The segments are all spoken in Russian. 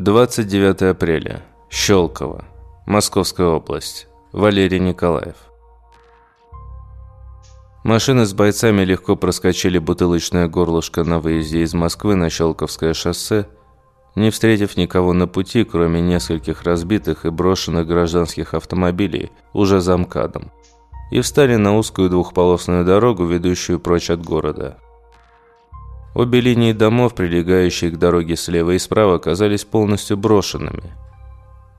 29 апреля. Щелково. Московская область. Валерий Николаев. Машины с бойцами легко проскочили бутылочное горлышко на выезде из Москвы на Щелковское шоссе, не встретив никого на пути, кроме нескольких разбитых и брошенных гражданских автомобилей, уже за МКАДом, и встали на узкую двухполосную дорогу, ведущую прочь от города. Обе линии домов, прилегающие к дороге слева и справа, оказались полностью брошенными.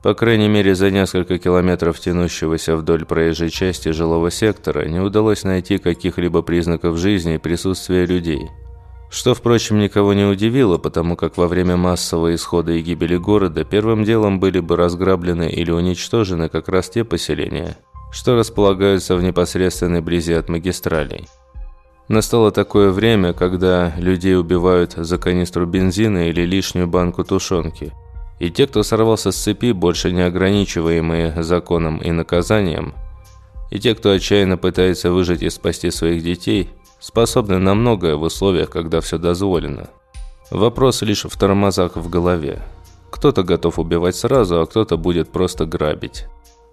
По крайней мере, за несколько километров тянущегося вдоль проезжей части жилого сектора не удалось найти каких-либо признаков жизни и присутствия людей. Что, впрочем, никого не удивило, потому как во время массового исхода и гибели города первым делом были бы разграблены или уничтожены как раз те поселения, что располагаются в непосредственной близи от магистралей. Настало такое время, когда людей убивают за канистру бензина или лишнюю банку тушенки. И те, кто сорвался с цепи, больше не ограничиваемые законом и наказанием, и те, кто отчаянно пытается выжить и спасти своих детей, способны на многое в условиях, когда все дозволено. Вопрос лишь в тормозах в голове. Кто-то готов убивать сразу, а кто-то будет просто грабить.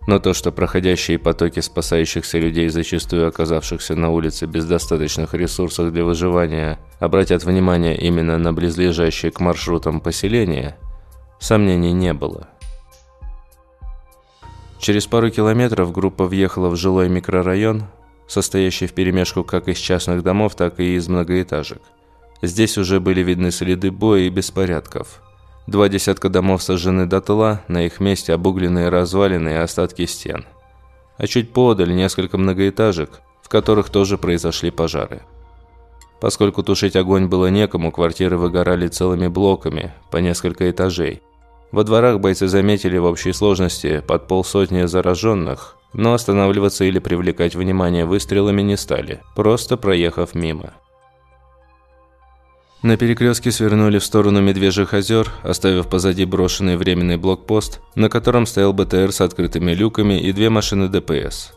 Но то, что проходящие потоки спасающихся людей, зачастую оказавшихся на улице без достаточных ресурсов для выживания, обратят внимание именно на близлежащие к маршрутам поселения, сомнений не было. Через пару километров группа въехала в жилой микрорайон, состоящий вперемешку как из частных домов, так и из многоэтажек. Здесь уже были видны следы боя и беспорядков – Два десятка домов сожжены дотла, на их месте обугленные развалины и остатки стен. А чуть подаль несколько многоэтажек, в которых тоже произошли пожары. Поскольку тушить огонь было некому, квартиры выгорали целыми блоками, по несколько этажей. Во дворах бойцы заметили в общей сложности под полсотни зараженных, но останавливаться или привлекать внимание выстрелами не стали, просто проехав мимо. На перекрестке свернули в сторону Медвежьих озер, оставив позади брошенный временный блокпост, на котором стоял БТР с открытыми люками и две машины ДПС.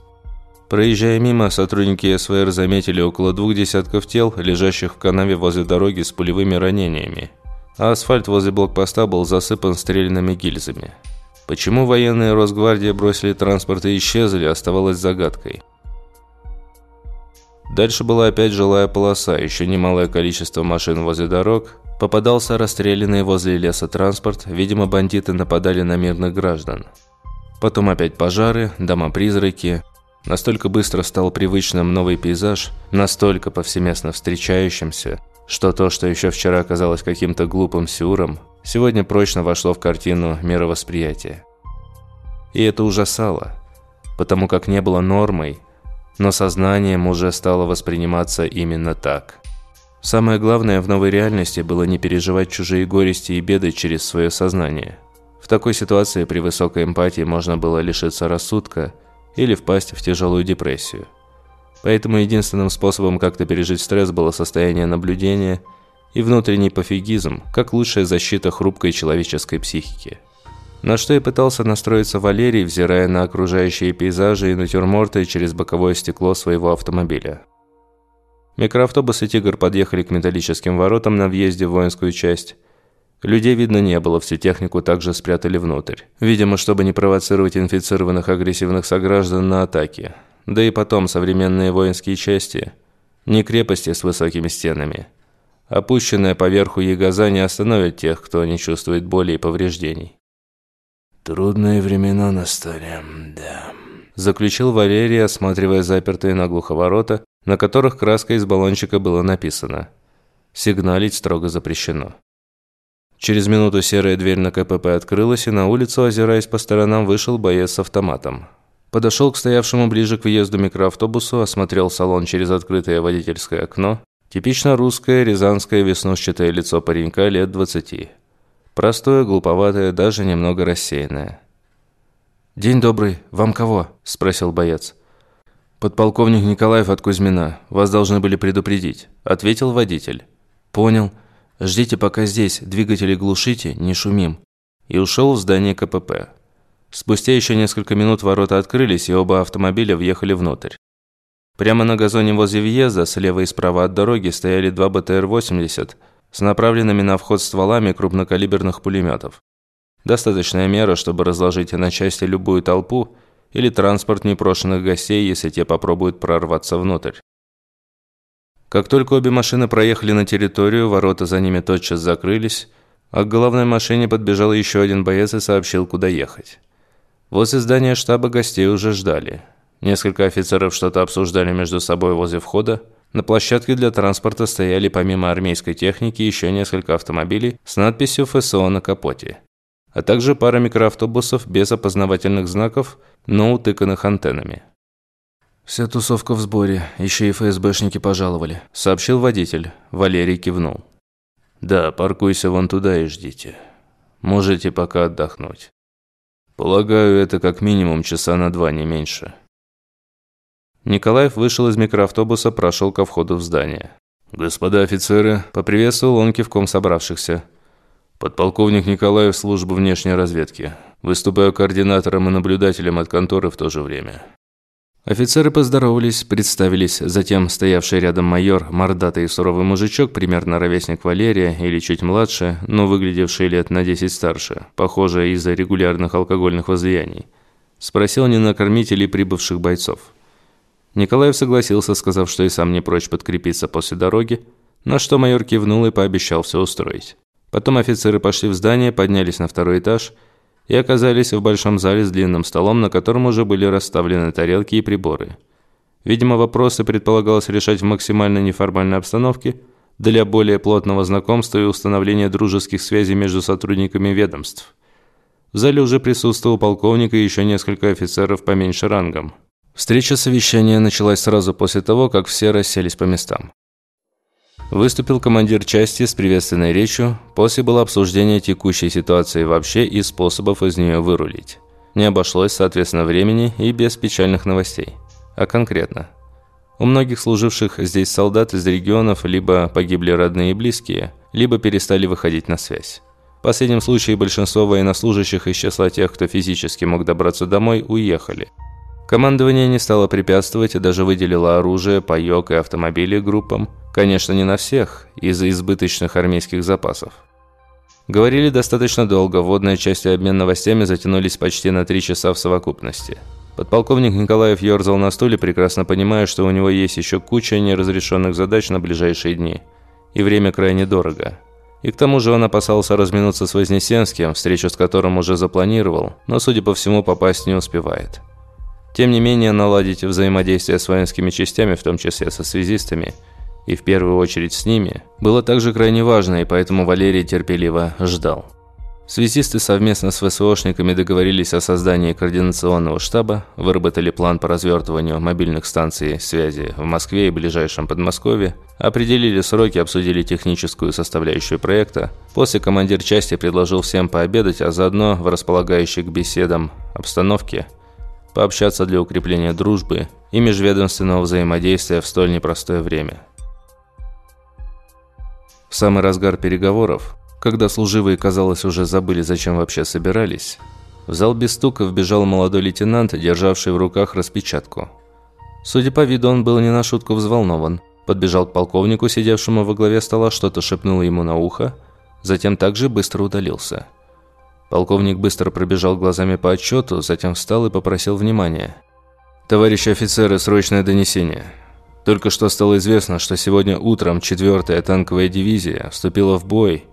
Проезжая мимо, сотрудники СВР заметили около двух десятков тел, лежащих в канаве возле дороги с пулевыми ранениями. А асфальт возле блокпоста был засыпан стрелянными гильзами. Почему военные Росгвардии бросили транспорт и исчезли, оставалось загадкой. Дальше была опять жилая полоса, еще немалое количество машин возле дорог. Попадался расстрелянный возле леса транспорт, видимо, бандиты нападали на мирных граждан. Потом опять пожары, дома-призраки. Настолько быстро стал привычным новый пейзаж, настолько повсеместно встречающимся, что то, что еще вчера казалось каким-то глупым сюром, сегодня прочно вошло в картину мировосприятия. И это ужасало, потому как не было нормой, но сознанием уже стало восприниматься именно так. Самое главное в новой реальности было не переживать чужие горести и беды через свое сознание. В такой ситуации при высокой эмпатии можно было лишиться рассудка или впасть в тяжелую депрессию. Поэтому единственным способом как-то пережить стресс было состояние наблюдения и внутренний пофигизм, как лучшая защита хрупкой человеческой психики. На что и пытался настроиться Валерий, взирая на окружающие пейзажи и натюрморты через боковое стекло своего автомобиля. Микроавтобус и «Тигр» подъехали к металлическим воротам на въезде в воинскую часть. Людей видно не было, всю технику также спрятали внутрь. Видимо, чтобы не провоцировать инфицированных агрессивных сограждан на атаки. Да и потом, современные воинские части – не крепости с высокими стенами. Опущенная поверху ягоза не остановит тех, кто не чувствует боли и повреждений. «Трудные времена настали, да», – заключил Валерий, осматривая запертые наглухо ворота, на которых краской из баллончика было написано «Сигналить строго запрещено». Через минуту серая дверь на КПП открылась, и на улицу, озираясь по сторонам, вышел боец с автоматом. Подошел к стоявшему ближе к въезду микроавтобусу, осмотрел салон через открытое водительское окно. Типично русское, рязанское веснушчатое лицо паренька лет двадцати. Простое, глуповатое, даже немного рассеянное. «День добрый. Вам кого?» – спросил боец. «Подполковник Николаев от Кузьмина. Вас должны были предупредить», – ответил водитель. «Понял. Ждите пока здесь, двигатели глушите, не шумим». И ушел в здание КПП. Спустя еще несколько минут ворота открылись, и оба автомобиля въехали внутрь. Прямо на газоне возле въезда, слева и справа от дороги, стояли два БТР-80 – с направленными на вход стволами крупнокалиберных пулеметов. Достаточная мера, чтобы разложить на части любую толпу или транспорт непрошенных гостей, если те попробуют прорваться внутрь. Как только обе машины проехали на территорию, ворота за ними тотчас закрылись, а к головной машине подбежал еще один боец и сообщил, куда ехать. Возле здания штаба гостей уже ждали. Несколько офицеров что-то обсуждали между собой возле входа. На площадке для транспорта стояли помимо армейской техники еще несколько автомобилей с надписью «ФСО» на капоте. А также пара микроавтобусов без опознавательных знаков, но утыканных антеннами. «Вся тусовка в сборе, еще и ФСБшники пожаловали», – сообщил водитель. Валерий кивнул. «Да, паркуйся вон туда и ждите. Можете пока отдохнуть. Полагаю, это как минимум часа на два, не меньше». Николаев вышел из микроавтобуса, прошел ко входу в здание. «Господа офицеры», – поприветствовал он кивком собравшихся. «Подполковник Николаев, служба внешней разведки. Выступаю координатором и наблюдателем от конторы в то же время. Офицеры поздоровались, представились, затем стоявший рядом майор, мордатый и суровый мужичок, примерно ровесник Валерия или чуть младше, но выглядевший лет на 10 старше, похоже, из-за регулярных алкогольных возлияний. Спросил, не накормить ли прибывших бойцов. Николаев согласился, сказав, что и сам не прочь подкрепиться после дороги, на что майор кивнул и пообещал все устроить. Потом офицеры пошли в здание, поднялись на второй этаж – и оказались в большом зале с длинным столом, на котором уже были расставлены тарелки и приборы. Видимо, вопросы предполагалось решать в максимально неформальной обстановке для более плотного знакомства и установления дружеских связей между сотрудниками ведомств. В зале уже присутствовал полковник и еще несколько офицеров поменьше рангом. Встреча совещания началась сразу после того, как все расселись по местам. Выступил командир части с приветственной речью, после было обсуждение текущей ситуации вообще и способов из нее вырулить. Не обошлось, соответственно, времени и без печальных новостей. А конкретно. У многих служивших здесь солдат из регионов либо погибли родные и близкие, либо перестали выходить на связь. В последнем случае большинство военнослужащих из числа тех, кто физически мог добраться домой, уехали. Командование не стало препятствовать и даже выделило оружие, паёк и автомобили группам – Конечно, не на всех, из-за избыточных армейских запасов. Говорили достаточно долго, вводная часть и обмен новостями затянулись почти на три часа в совокупности. Подполковник Николаев ерзал на стуле, прекрасно понимая, что у него есть еще куча неразрешенных задач на ближайшие дни. И время крайне дорого. И к тому же он опасался разминуться с Вознесенским, встречу с которым уже запланировал, но, судя по всему, попасть не успевает. Тем не менее, наладить взаимодействие с воинскими частями, в том числе со связистами – и в первую очередь с ними, было также крайне важно, и поэтому Валерий терпеливо ждал. Связисты совместно с ВСОшниками договорились о создании координационного штаба, выработали план по развертыванию мобильных станций связи в Москве и ближайшем Подмосковье, определили сроки, обсудили техническую составляющую проекта. После командир части предложил всем пообедать, а заодно в располагающей к беседам обстановке пообщаться для укрепления дружбы и межведомственного взаимодействия в столь непростое время. В самый разгар переговоров, когда служивые, казалось, уже забыли, зачем вообще собирались, в зал без стука вбежал молодой лейтенант, державший в руках распечатку. Судя по виду, он был не на шутку взволнован. Подбежал к полковнику, сидевшему во главе стола, что-то шепнул ему на ухо, затем также быстро удалился. Полковник быстро пробежал глазами по отчету, затем встал и попросил внимания. «Товарищи офицеры, срочное донесение. Только что стало известно, что сегодня утром 4-я танковая дивизия вступила в бой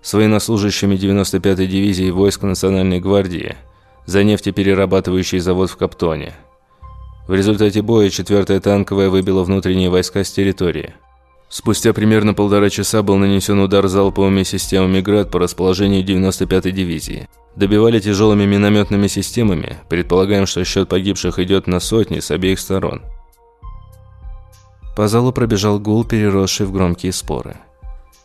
с военнослужащими 95-й дивизии войск Национальной гвардии за нефтеперерабатывающий завод в Каптоне. В результате боя 4-я танковая выбила внутренние войска с территории. Спустя примерно полтора часа был нанесен удар залповыми системами «Град» по расположению 95-й дивизии. Добивали тяжелыми минометными системами, предполагаем, что счет погибших идет на сотни с обеих сторон. По залу пробежал гул, переросший в громкие споры.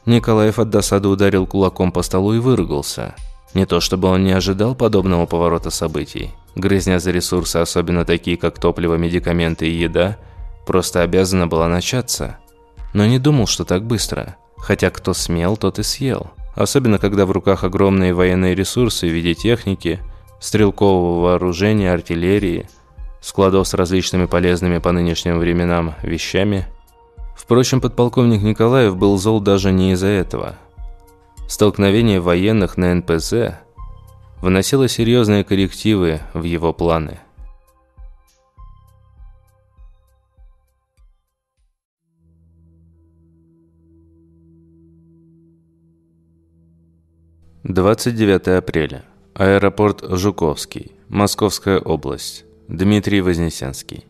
Николаев от досады ударил кулаком по столу и выругался. Не то чтобы он не ожидал подобного поворота событий. Грызня за ресурсы, особенно такие, как топливо, медикаменты и еда, просто обязана была начаться. Но не думал, что так быстро. Хотя кто смел, тот и съел. Особенно, когда в руках огромные военные ресурсы в виде техники, стрелкового вооружения, артиллерии – складов с различными полезными по нынешним временам вещами. Впрочем, подполковник Николаев был зол даже не из-за этого. Столкновение военных на НПЗ вносила серьезные коррективы в его планы. Двадцать девятое апреля. Аэропорт Жуковский. Московская область. Дмитрий Вознесенский.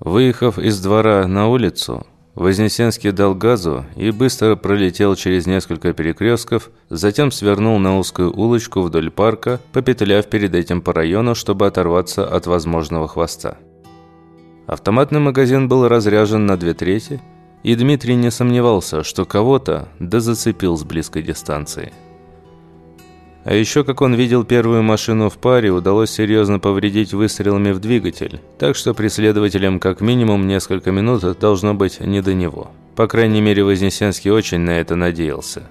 Выехав из двора на улицу, Вознесенский дал газу и быстро пролетел через несколько перекрестков, затем свернул на узкую улочку вдоль парка, попетляв перед этим по району, чтобы оторваться от возможного хвоста. Автоматный магазин был разряжен на две трети, и Дмитрий не сомневался, что кого-то да зацепил с близкой дистанции. А еще, как он видел первую машину в паре, удалось серьезно повредить выстрелами в двигатель, так что преследователям как минимум несколько минут должно быть не до него. По крайней мере, Вознесенский очень на это надеялся.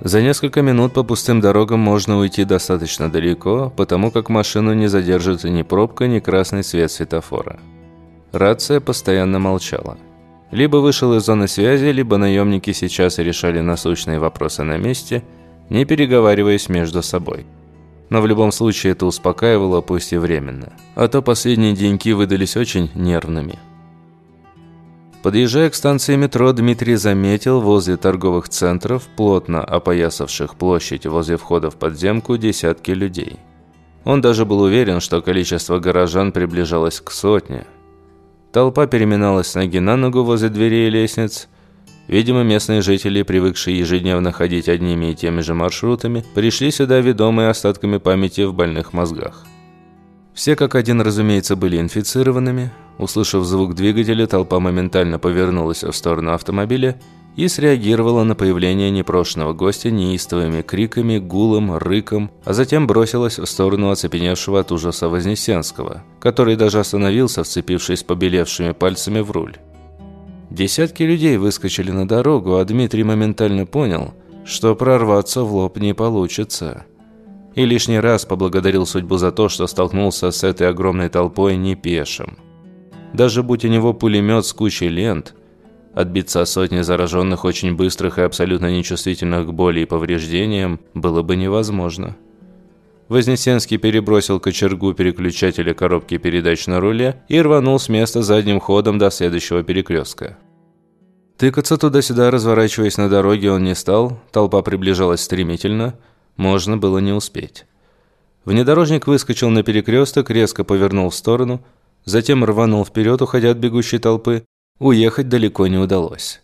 За несколько минут по пустым дорогам можно уйти достаточно далеко, потому как машину не задержит ни пробка, ни красный свет светофора. Рация постоянно молчала. Либо вышел из зоны связи, либо наемники сейчас решали насущные вопросы на месте – не переговариваясь между собой. Но в любом случае это успокаивало, пусть и временно. А то последние деньки выдались очень нервными. Подъезжая к станции метро, Дмитрий заметил возле торговых центров, плотно опоясавших площадь возле входа в подземку, десятки людей. Он даже был уверен, что количество горожан приближалось к сотне. Толпа переминалась с ноги на ногу возле дверей и лестниц, Видимо, местные жители, привыкшие ежедневно ходить одними и теми же маршрутами, пришли сюда ведомые остатками памяти в больных мозгах. Все как один, разумеется, были инфицированными. Услышав звук двигателя, толпа моментально повернулась в сторону автомобиля и среагировала на появление непрошенного гостя неистовыми криками, гулом, рыком, а затем бросилась в сторону оцепеневшего от ужаса Вознесенского, который даже остановился, вцепившись побелевшими пальцами в руль. Десятки людей выскочили на дорогу, а Дмитрий моментально понял, что прорваться в лоб не получится. И лишний раз поблагодарил судьбу за то, что столкнулся с этой огромной толпой не пешим. Даже будь у него пулемет с кучей лент, отбиться от сотни зараженных очень быстрых и абсолютно нечувствительных к боли и повреждениям было бы невозможно. Вознесенский перебросил кочергу переключателя коробки передач на руле и рванул с места задним ходом до следующего перекрестка. Тыкаться туда-сюда, разворачиваясь на дороге, он не стал, толпа приближалась стремительно, можно было не успеть. Внедорожник выскочил на перекресток, резко повернул в сторону, затем рванул вперед, уходя от бегущей толпы. Уехать далеко не удалось.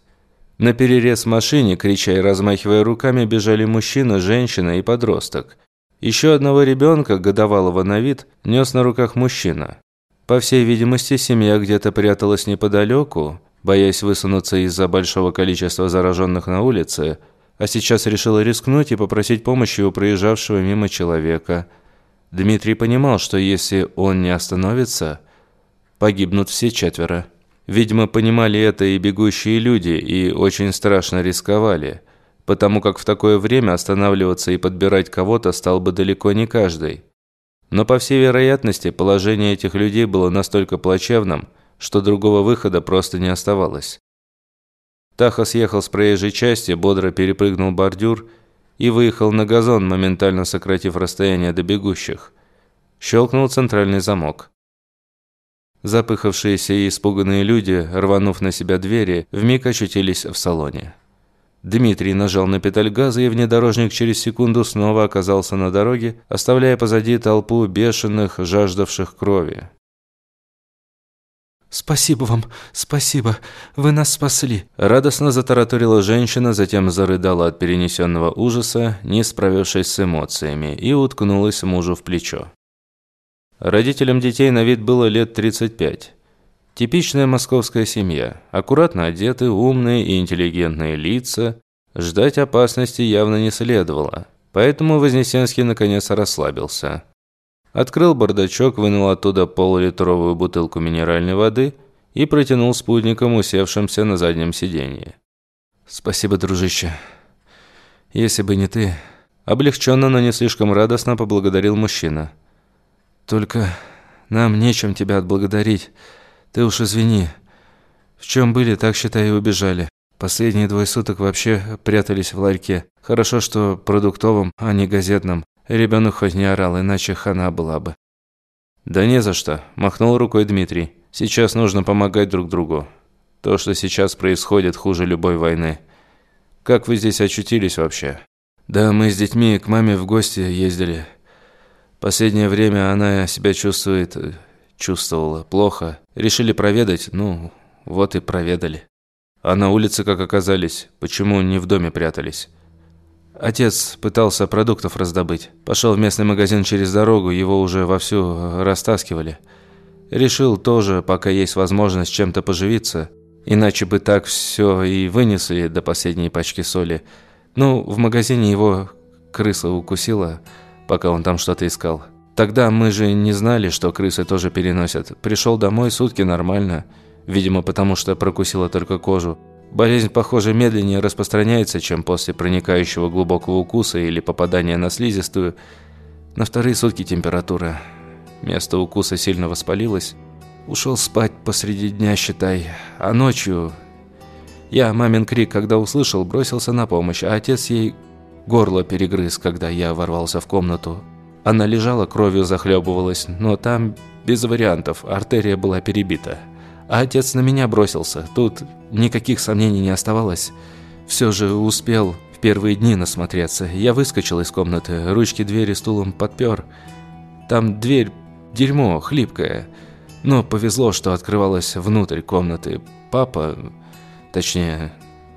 На перерез машине, крича и размахивая руками, бежали мужчина, женщина и подросток – еще одного ребенка, годовалого на вид, нес на руках мужчина. По всей видимости, семья где-то пряталась неподалеку, боясь высунуться из-за большого количества зараженных на улице, а сейчас решила рискнуть и попросить помощи у проезжавшего мимо человека. Дмитрий понимал, что если он не остановится, погибнут все четверо. Видимо, понимали это и бегущие люди, и очень страшно рисковали – потому как в такое время останавливаться и подбирать кого-то стал бы далеко не каждый. Но по всей вероятности положение этих людей было настолько плачевным, что другого выхода просто не оставалось. Таха съехал с проезжей части, бодро перепрыгнул бордюр и выехал на газон, моментально сократив расстояние до бегущих. Щелкнул центральный замок. Запыхавшиеся и испуганные люди, рванув на себя двери, вмиг очутились в салоне. Дмитрий нажал на педаль газа, и внедорожник через секунду снова оказался на дороге, оставляя позади толпу бешеных, жаждавших крови. «Спасибо вам, спасибо, вы нас спасли!» Радостно затараторила женщина, затем зарыдала от перенесенного ужаса, не справившись с эмоциями, и уткнулась мужу в плечо. Родителям детей на вид было лет 35. Типичная московская семья. Аккуратно одеты, умные и интеллигентные лица. Ждать опасности явно не следовало. Поэтому Вознесенский наконец расслабился. Открыл бардачок, вынул оттуда полулитровую бутылку минеральной воды и протянул спутникам, усевшимся на заднем сиденье. «Спасибо, дружище. Если бы не ты...» Облегченно, но не слишком радостно поблагодарил мужчина. «Только нам нечем тебя отблагодарить». Ты уж извини. В чем были, так считай и убежали. Последние двое суток вообще прятались в ларьке. Хорошо, что продуктовым, а не газетным. Ребенок хоть не орал, иначе хана была бы. «Да не за что», – махнул рукой Дмитрий. «Сейчас нужно помогать друг другу. То, что сейчас происходит, хуже любой войны. Как вы здесь очутились вообще?» «Да мы с детьми к маме в гости ездили. Последнее время она себя чувствует... чувствовала плохо. Решили проведать, ну, вот и проведали». «А на улице как оказались? Почему не в доме прятались?» Отец пытался продуктов раздобыть. Пошел в местный магазин через дорогу, его уже вовсю растаскивали. Решил тоже, пока есть возможность чем-то поживиться. Иначе бы так все и вынесли до последней пачки соли. Ну, в магазине его крыса укусила, пока он там что-то искал. Тогда мы же не знали, что крысы тоже переносят. Пришел домой, сутки нормально. Видимо, потому что прокусила только кожу. Болезнь, похоже, медленнее распространяется, чем после проникающего глубокого укуса или попадания на слизистую. На вторые сутки температура. Место укуса сильно воспалилось. Ушел спать посреди дня, считай. А ночью... Я мамин крик, когда услышал, бросился на помощь, а отец ей горло перегрыз, когда я ворвался в комнату. Она лежала, кровью захлебывалась, но там без вариантов, артерия была перебита. А отец на меня бросился. Тут никаких сомнений не оставалось. Все же успел в первые дни насмотреться. Я выскочил из комнаты, ручки двери стулом подпер. Там дверь дерьмо, хлипкая. Но повезло, что открывалась внутрь комнаты. Папа, точнее,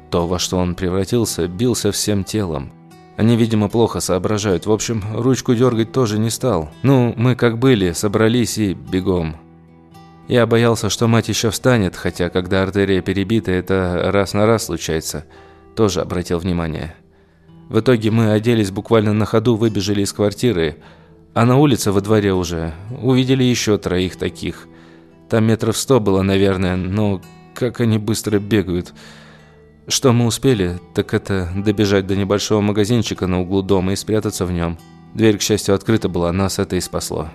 то, во что он превратился, бился всем телом. Они, видимо, плохо соображают. В общем, ручку дергать тоже не стал. Ну, мы как были, собрались и бегом. Я боялся, что мать еще встанет, хотя когда артерия перебита, это раз на раз случается. Тоже обратил внимание. В итоге мы оделись буквально на ходу, выбежали из квартиры, а на улице во дворе уже увидели еще троих таких. Там метров сто было, наверное, но как они быстро бегают. Что мы успели, так это добежать до небольшого магазинчика на углу дома и спрятаться в нем. Дверь, к счастью, открыта была, нас это и спасло.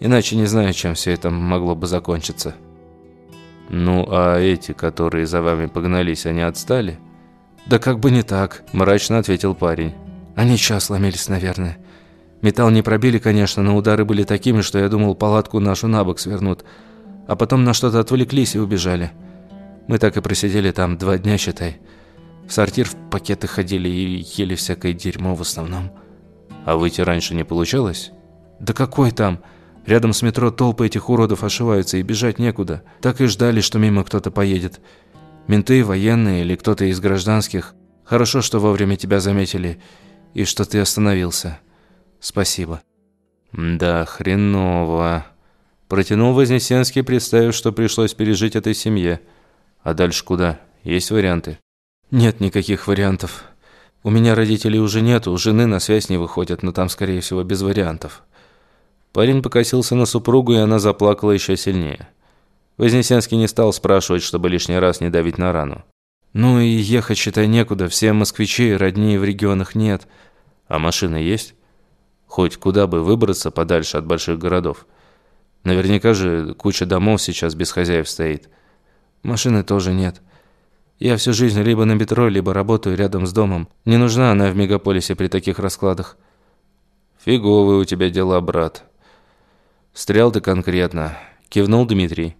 Иначе не знаю, чем все это могло бы закончиться. Ну, а эти, которые за вами погнались, они отстали? Да как бы не так, мрачно ответил парень. Они час ломились, наверное. Металл не пробили, конечно, но удары были такими, что я думал, палатку нашу на бок свернут. А потом на что-то отвлеклись и убежали. Мы так и просидели там два дня, считай. В сортир в пакеты ходили и ели всякое дерьмо в основном. А выйти раньше не получалось? Да какой там? Рядом с метро толпы этих уродов ошиваются, и бежать некуда. Так и ждали, что мимо кто-то поедет. Менты, военные или кто-то из гражданских. Хорошо, что вовремя тебя заметили, и что ты остановился. Спасибо. Да, хреново. Протянул Вознесенский, представив, что пришлось пережить этой семье. А дальше куда? Есть варианты? Нет никаких вариантов. У меня родителей уже нет, у жены на связь не выходят, но там, скорее всего, без вариантов. Парень покосился на супругу, и она заплакала еще сильнее. Вознесенский не стал спрашивать, чтобы лишний раз не давить на рану. «Ну и ехать, считай, некуда. Все москвичи, родни в регионах нет. А машина есть? Хоть куда бы выбраться подальше от больших городов. Наверняка же куча домов сейчас без хозяев стоит. Машины тоже нет. Я всю жизнь либо на метро, либо работаю рядом с домом. Не нужна она в мегаполисе при таких раскладах». «Фиговые у тебя дела, брат», «Стрял ты конкретно», – кивнул Дмитрий.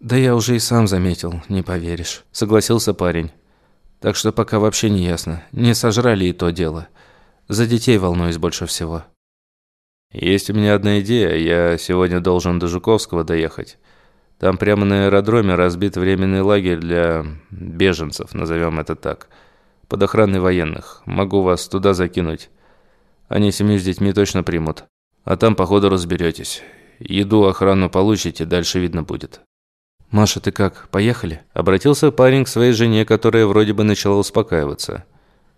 «Да я уже и сам заметил, не поверишь», – согласился парень. «Так что пока вообще не ясно, не сожрали и то дело. За детей волнуюсь больше всего». «Есть у меня одна идея. Я сегодня должен до Жуковского доехать. Там прямо на аэродроме разбит временный лагерь для беженцев, назовем это так, под охраной военных. Могу вас туда закинуть. Они семью с детьми точно примут. А там, походу, разберетесь. Еду, охрану получите, дальше видно будет». «Маша, ты как, поехали?» Обратился парень к своей жене, которая вроде бы начала успокаиваться.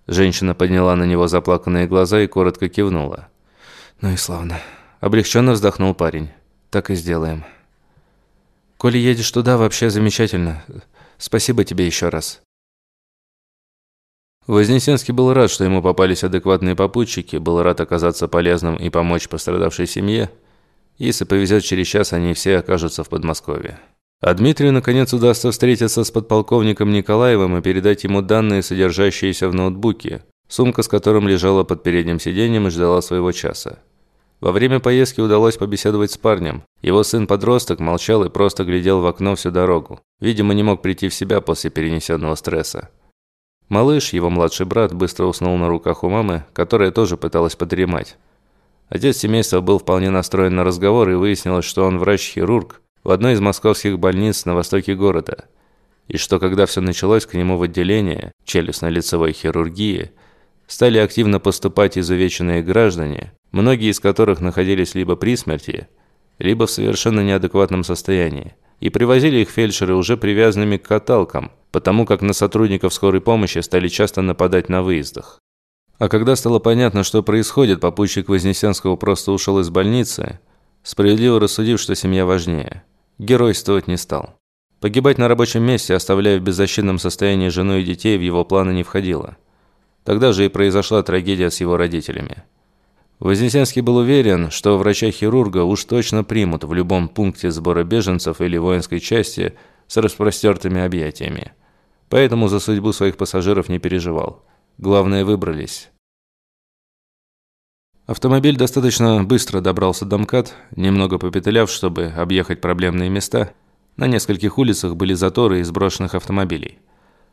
Женщина подняла на него заплаканные глаза и коротко кивнула. «Ну и славно». Облегченно вздохнул парень. «Так и сделаем». «Коли едешь туда, вообще замечательно. Спасибо тебе еще раз». Вознесенский был рад, что ему попались адекватные попутчики, был рад оказаться полезным и помочь пострадавшей семье. Если повезет, через час они все окажутся в Подмосковье. А Дмитрию, наконец, удастся встретиться с подполковником Николаевым и передать ему данные, содержащиеся в ноутбуке, сумка с которым лежала под передним сиденьем и ждала своего часа. Во время поездки удалось побеседовать с парнем. Его сын-подросток молчал и просто глядел в окно всю дорогу. Видимо, не мог прийти в себя после перенесенного стресса. Малыш, его младший брат, быстро уснул на руках у мамы, которая тоже пыталась подремать. Отец семейства был вполне настроен на разговор и выяснилось, что он врач-хирург, в одной из московских больниц на востоке города. И что когда все началось, к нему в отделение челюстно-лицевой хирургии стали активно поступать изувеченные граждане, многие из которых находились либо при смерти, либо в совершенно неадекватном состоянии, и привозили их фельдшеры уже привязанными к каталкам, потому как на сотрудников скорой помощи стали часто нападать на выездах. А когда стало понятно, что происходит, попутчик Вознесенского просто ушел из больницы, справедливо рассудив, что семья важнее – геройствовать не стал. Погибать на рабочем месте, оставляя в беззащитном состоянии жену и детей, в его планы не входило. Тогда же и произошла трагедия с его родителями. Вознесенский был уверен, что врача-хирурга уж точно примут в любом пункте сбора беженцев или воинской части с распростертыми объятиями. Поэтому за судьбу своих пассажиров не переживал. Главное, выбрались. Автомобиль достаточно быстро добрался до МКАД, немного попетляв, чтобы объехать проблемные места. На нескольких улицах были заторы из брошенных автомобилей.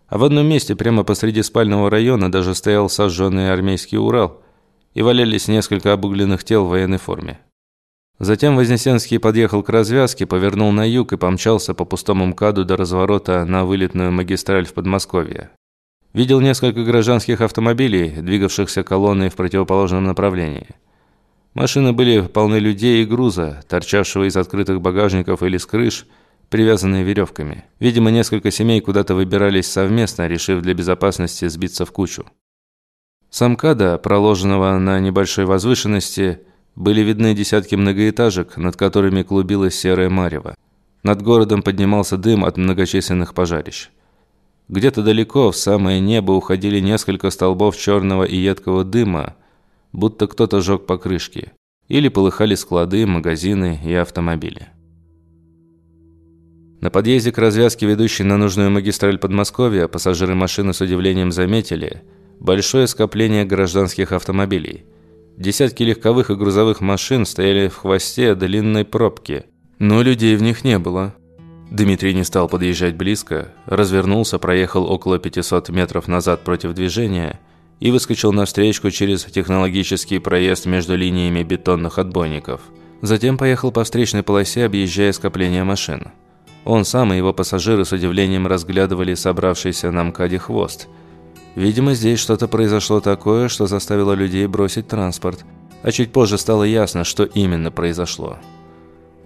А в одном месте, прямо посреди спального района, даже стоял сожженный армейский Урал, и валялись несколько обугленных тел в военной форме. Затем Вознесенский подъехал к развязке, повернул на юг и помчался по пустому МКАДу до разворота на вылетную магистраль в Подмосковье. Видел несколько гражданских автомобилей, двигавшихся колонной в противоположном направлении. Машины были полны людей и груза, торчавшего из открытых багажников или с крыш, привязанные веревками. Видимо, несколько семей куда-то выбирались совместно, решив для безопасности сбиться в кучу. С Амкада, проложенного на небольшой возвышенности, были видны десятки многоэтажек, над которыми клубилась серая марево. Над городом поднимался дым от многочисленных пожарищ. Где-то далеко в самое небо уходили несколько столбов черного и едкого дыма, будто кто-то жег покрышки. Или полыхали склады, магазины и автомобили. На подъезде к развязке, ведущей на нужную магистраль Подмосковья, пассажиры машины с удивлением заметили большое скопление гражданских автомобилей. Десятки легковых и грузовых машин стояли в хвосте длинной пробки, но людей в них не было. Дмитрий не стал подъезжать близко, развернулся, проехал около 500 метров назад против движения и выскочил на встречку через технологический проезд между линиями бетонных отбойников. Затем поехал по встречной полосе, объезжая скопление машин. Он сам и его пассажиры с удивлением разглядывали собравшийся на МКАДе хвост. Видимо, здесь что-то произошло такое, что заставило людей бросить транспорт. А чуть позже стало ясно, что именно произошло.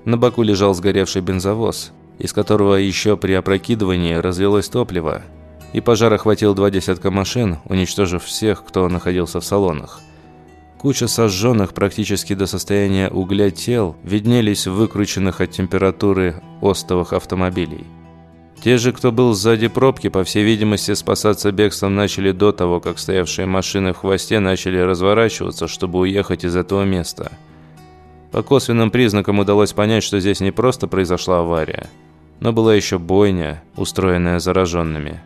На боку лежал сгоревший бензовоз – из которого еще при опрокидывании развелось топливо, и пожар охватил два десятка машин, уничтожив всех, кто находился в салонах. Куча сожженных практически до состояния угля тел виднелись в выкрученных от температуры остовых автомобилей. Те же, кто был сзади пробки, по всей видимости, спасаться бегством начали до того, как стоявшие машины в хвосте начали разворачиваться, чтобы уехать из этого места. По косвенным признакам удалось понять, что здесь не просто произошла авария – но была еще бойня, устроенная зараженными.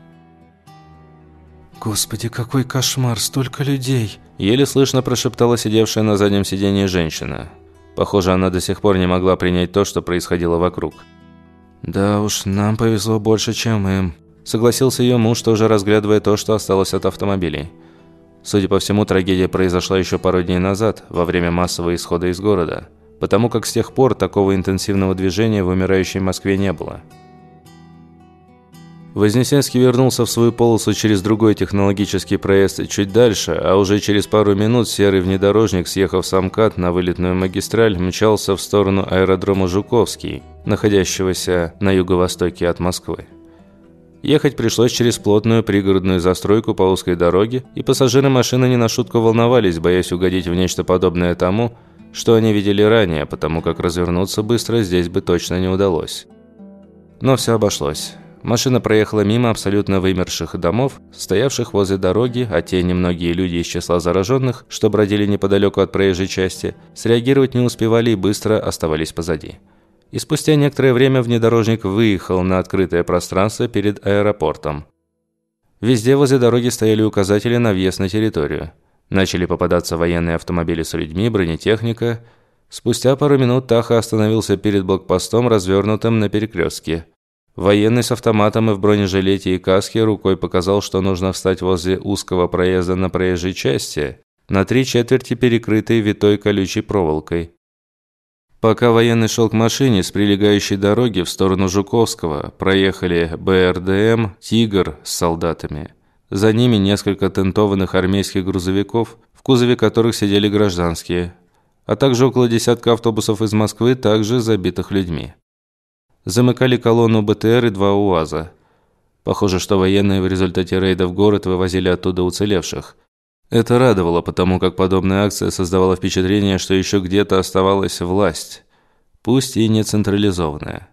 «Господи, какой кошмар, столько людей!» Еле слышно прошептала сидевшая на заднем сиденье женщина. Похоже, она до сих пор не могла принять то, что происходило вокруг. «Да уж, нам повезло больше, чем им», согласился ее муж, тоже разглядывая то, что осталось от автомобилей. Судя по всему, трагедия произошла еще пару дней назад, во время массового исхода из города потому как с тех пор такого интенсивного движения в умирающей Москве не было. Вознесенский вернулся в свою полосу через другой технологический проезд чуть дальше, а уже через пару минут серый внедорожник, съехав с Амкад на вылетную магистраль, мчался в сторону аэродрома Жуковский, находящегося на юго-востоке от Москвы. Ехать пришлось через плотную пригородную застройку по узкой дороге, и пассажиры машины не на шутку волновались, боясь угодить в нечто подобное тому, что они видели ранее, потому как развернуться быстро здесь бы точно не удалось. Но все обошлось. Машина проехала мимо абсолютно вымерших домов, стоявших возле дороги, а те немногие люди из числа зараженных, что бродили неподалеку от проезжей части, среагировать не успевали и быстро оставались позади. и спустя некоторое время внедорожник выехал на открытое пространство перед аэропортом. Везде возле дороги стояли указатели на въезд на территорию. Начали попадаться военные автомобили с людьми, бронетехника. Спустя пару минут Таха остановился перед блокпостом, развернутым на перекрестке. Военный с автоматом и в бронежилете и каске рукой показал, что нужно встать возле узкого проезда на проезжей части, на три четверти перекрытой витой колючей проволокой. Пока военный шел к машине с прилегающей дороги в сторону Жуковского, проехали БРДМ «Тигр» с солдатами. За ними несколько тентованных армейских грузовиков, в кузове которых сидели гражданские, а также около десятка автобусов из Москвы, также забитых людьми замыкали колонну БТР и два УАЗа. Похоже, что военные в результате рейда в город вывозили оттуда уцелевших. Это радовало, потому как подобная акция создавала впечатление, что еще где-то оставалась власть, пусть и не централизованная.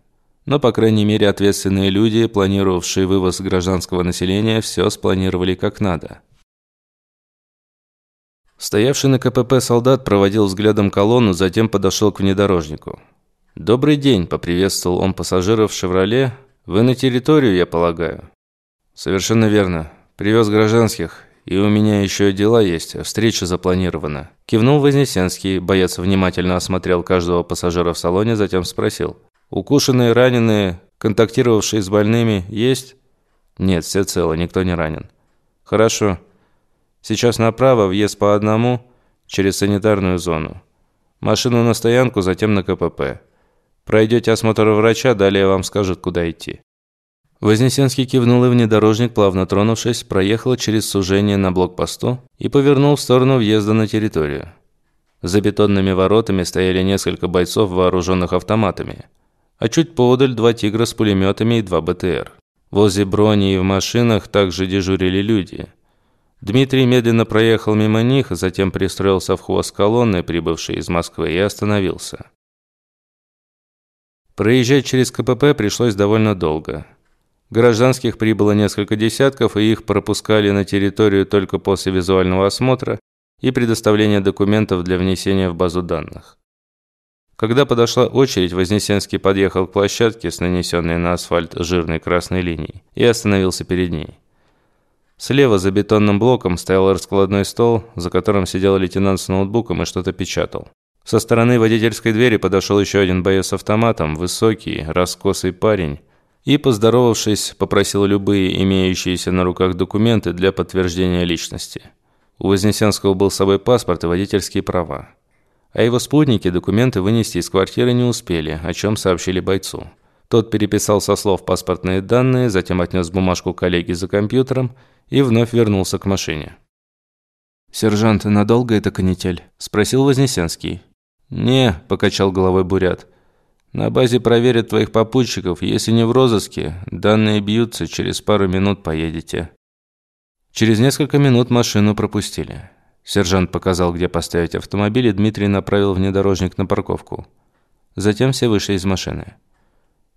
Но, по крайней мере, ответственные люди, планировавшие вывоз гражданского населения, все спланировали как надо. Стоявший на КПП солдат проводил взглядом колонну, затем подошел к внедорожнику. «Добрый день», – поприветствовал он пассажиров «Шевроле». «Вы на территорию, я полагаю?» «Совершенно верно. Привез гражданских. И у меня еще дела есть. Встреча запланирована». Кивнул Вознесенский. Боец внимательно осмотрел каждого пассажира в салоне, затем спросил. «Укушенные, раненые, контактировавшие с больными есть?» «Нет, все целы, никто не ранен». «Хорошо. Сейчас направо, въезд по одному, через санитарную зону. Машину на стоянку, затем на КПП». Пройдете осмотр врача, далее вам скажут, куда идти». Вознесенский кивнул, и внедорожник, плавно тронувшись, проехал через сужение на блокпосту и повернул в сторону въезда на территорию. За бетонными воротами стояли несколько бойцов, вооруженных автоматами, а чуть поодаль два «Тигра» с пулеметами и два БТР. Возле брони и в машинах также дежурили люди. Дмитрий медленно проехал мимо них, затем пристроился в хвост колонны, прибывшей из Москвы, и остановился. Проезжать через КПП пришлось довольно долго. Гражданских прибыло несколько десятков, и их пропускали на территорию только после визуального осмотра и предоставления документов для внесения в базу данных. Когда подошла очередь, Вознесенский подъехал к площадке с нанесенной на асфальт жирной красной линией и остановился перед ней. Слева за бетонным блоком стоял раскладной стол, за которым сидел лейтенант с ноутбуком и что-то печатал. Со стороны водительской двери подошел еще один боец с автоматом, высокий, раскосый парень, и, поздоровавшись, попросил любые имеющиеся на руках документы для подтверждения личности. У Вознесенского был с собой паспорт и водительские права. А его спутники документы вынести из квартиры не успели, о чем сообщили бойцу. Тот переписал со слов паспортные данные, затем отнес бумажку коллеге за компьютером и вновь вернулся к машине. «Сержант, надолго это канитель?» – спросил Вознесенский. «Не», – покачал головой Бурят. «На базе проверят твоих попутчиков. Если не в розыске, данные бьются, через пару минут поедете». Через несколько минут машину пропустили. Сержант показал, где поставить автомобиль, и Дмитрий направил внедорожник на парковку. Затем все вышли из машины.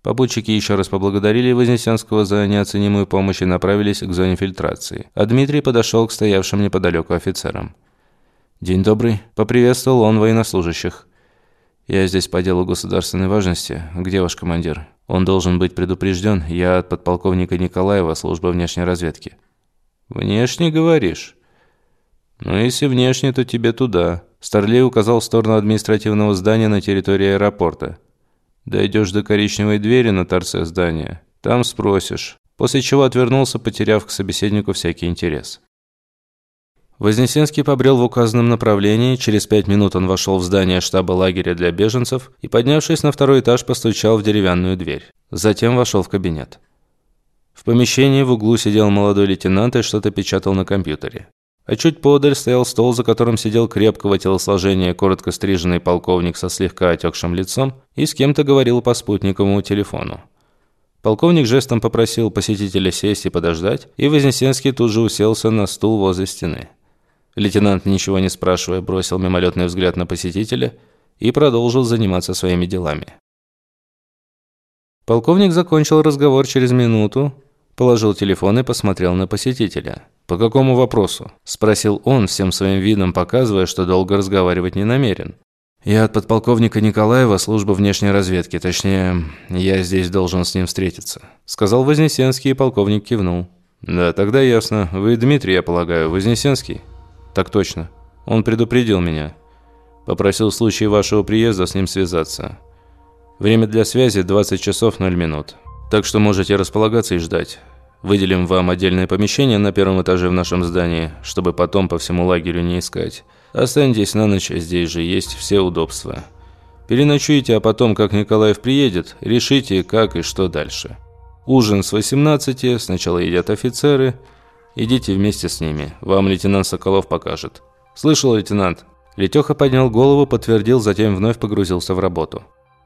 Попутчики еще раз поблагодарили Вознесенского за неоценимую помощь и направились к зоне фильтрации. А Дмитрий подошел к стоявшим неподалеку офицерам. «День добрый», – поприветствовал он военнослужащих. «Я здесь по делу государственной важности. Где ваш командир? Он должен быть предупрежден. Я от подполковника Николаева, служба внешней разведки». «Внешне, говоришь?» «Ну, если внешне, то тебе туда». Старлей указал в сторону административного здания на территории аэропорта. «Дойдешь до коричневой двери на торце здания. Там спросишь». После чего отвернулся, потеряв к собеседнику всякий интерес. Вознесенский побрел в указанном направлении, через пять минут он вошел в здание штаба лагеря для беженцев и, поднявшись на второй этаж, постучал в деревянную дверь. Затем вошел в кабинет. В помещении в углу сидел молодой лейтенант и что-то печатал на компьютере. А чуть подаль стоял стол, за которым сидел крепкого телосложения коротко стриженный полковник со слегка отекшим лицом и с кем-то говорил по спутниковому телефону. Полковник жестом попросил посетителя сесть и подождать, и Вознесенский тут же уселся на стул возле стены. Лейтенант, ничего не спрашивая, бросил мимолетный взгляд на посетителя и продолжил заниматься своими делами. Полковник закончил разговор через минуту, положил телефон и посмотрел на посетителя. «По какому вопросу?» – спросил он, всем своим видом показывая, что долго разговаривать не намерен. «Я от подполковника Николаева, служба внешней разведки. Точнее, я здесь должен с ним встретиться», – сказал Вознесенский, и полковник кивнул. «Да, тогда ясно. Вы Дмитрий, я полагаю, Вознесенский?» «Так точно. Он предупредил меня. Попросил в случае вашего приезда с ним связаться. Время для связи 20 часов 0 минут. Так что можете располагаться и ждать. Выделим вам отдельное помещение на первом этаже в нашем здании, чтобы потом по всему лагерю не искать. Останьтесь на ночь, здесь же есть все удобства. Переночуйте, а потом, как Николаев приедет, решите, как и что дальше. Ужин с 18, сначала едят офицеры. Идите вместе с ними, вам лейтенант Соколов покажет. Слышал, лейтенант? Летеха поднял голову, подтвердил, затем вновь погрузился в работу.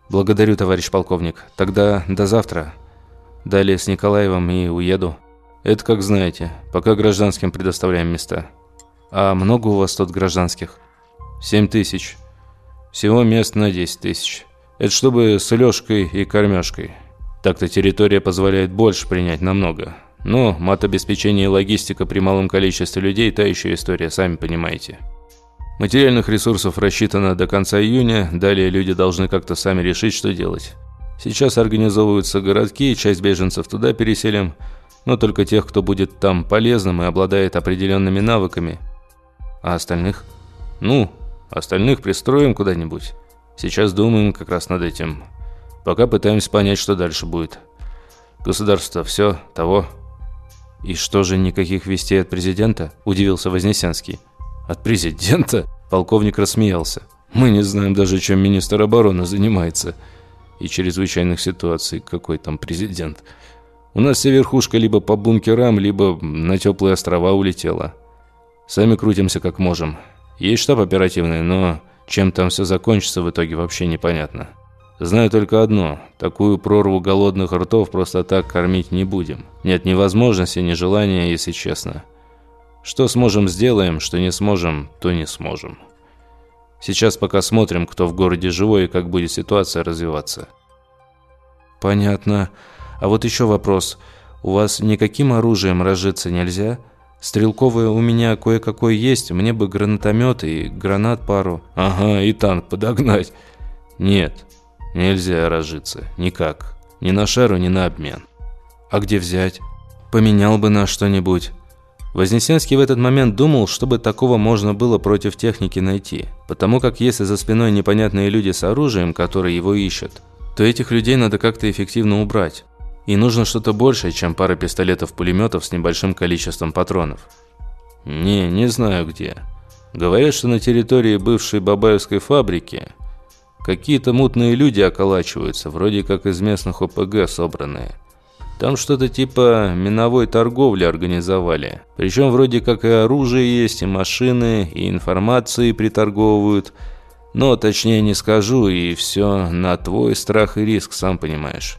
«Благодарю, товарищ полковник. Тогда до завтра. Далее с Николаевым и уеду. Это как знаете, пока гражданским предоставляем места. А много у вас тут гражданских? Семь тысяч. Всего мест на десять тысяч. Это чтобы с лёжкой и кормежкой. Так-то территория позволяет больше принять намного. Но матобеспечение и логистика при малом количестве людей – та еще история, сами понимаете. Материальных ресурсов рассчитано до конца июня, далее люди должны как-то сами решить, что делать. Сейчас организовываются городки, часть беженцев туда переселим, но только тех, кто будет там полезным и обладает определенными навыками. А остальных? Ну, остальных пристроим куда-нибудь. Сейчас думаем как раз над этим. Пока пытаемся понять, что дальше будет. Государство все того. И что же, никаких вестей от президента? Удивился Вознесенский. От президента? Полковник рассмеялся. Мы не знаем даже, чем министр обороны занимается и чрезвычайных ситуаций, какой там президент. У нас вся верхушка либо по бункерам, либо на теплые острова улетела. Сами крутимся как можем. Есть штаб оперативный, но чем там все закончится в итоге вообще непонятно. Знаю только одно. Такую прорву голодных ртов просто так кормить не будем. Нет ни возможности, ни желания, если честно. Что сможем, сделаем, что не сможем, то не сможем. Сейчас пока смотрим, кто в городе живой и как будет ситуация развиваться. Понятно. А вот еще вопрос. У вас никаким оружием разжиться нельзя? Стрелковое у меня кое-какое есть, мне бы гранатомет и гранат пару. Ага, и танк подогнать. Нет, нельзя разжиться. Никак. Ни на шару, ни на обмен. А где взять? Поменял бы на что-нибудь. Вознесенский в этот момент думал, чтобы такого можно было против техники найти, потому как если за спиной непонятные люди с оружием, которые его ищут, то этих людей надо как-то эффективно убрать. И нужно что-то большее, чем пара пистолетов-пулеметов с небольшим количеством патронов. Не, не знаю где. Говорят, что на территории бывшей Бабаевской фабрики какие-то мутные люди околачиваются, вроде как из местных ОПГ собранные. Там что-то типа миновой торговли организовали. Причем вроде как и оружие есть, и машины, и информации приторговывают. Но точнее не скажу, и все на твой страх и риск, сам понимаешь.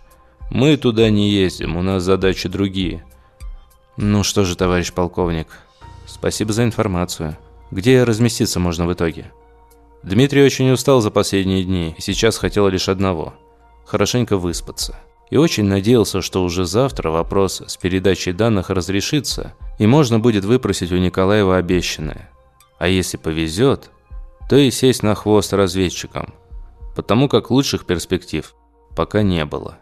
Мы туда не ездим, у нас задачи другие. Ну что же, товарищ полковник, спасибо за информацию. Где разместиться можно в итоге? Дмитрий очень устал за последние дни и сейчас хотел лишь одного – хорошенько выспаться и очень надеялся, что уже завтра вопрос с передачей данных разрешится, и можно будет выпросить у Николаева обещанное. А если повезет, то и сесть на хвост разведчикам, потому как лучших перспектив пока не было.